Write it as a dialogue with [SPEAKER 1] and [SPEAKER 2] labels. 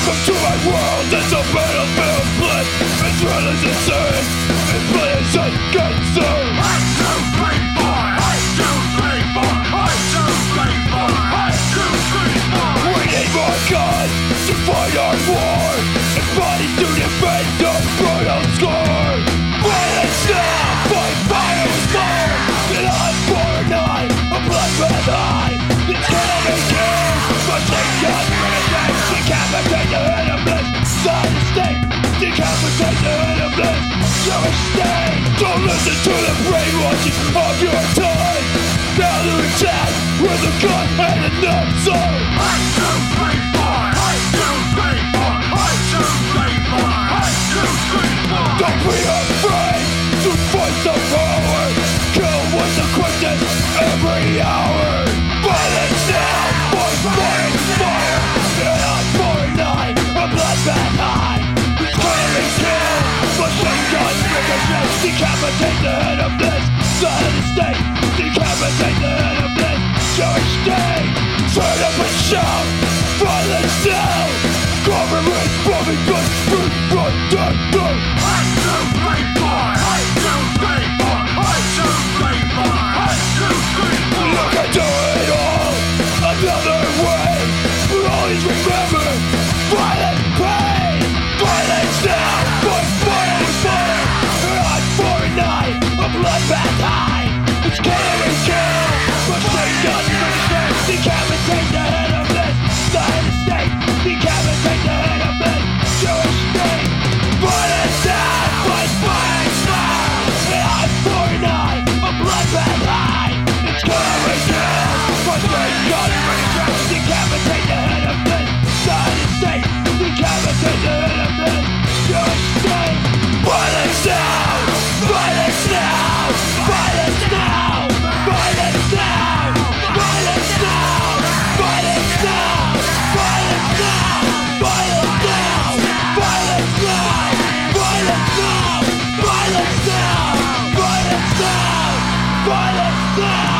[SPEAKER 1] Welcome to my world, it's a battlefield split. Israelis insane, Israelis and concerned
[SPEAKER 2] One, two, three, four, one, two, three, four. One, two, three, four, one, two, three, four.
[SPEAKER 1] We need more guns to fight our war. And bodies to defend score. Violence a blood eye. The enemy but they can't decapitation of the church stay. Don't listen to the brainwashing of your time Now they're attacked with a gun and a knife shout, violence now. Government bombing. Blood!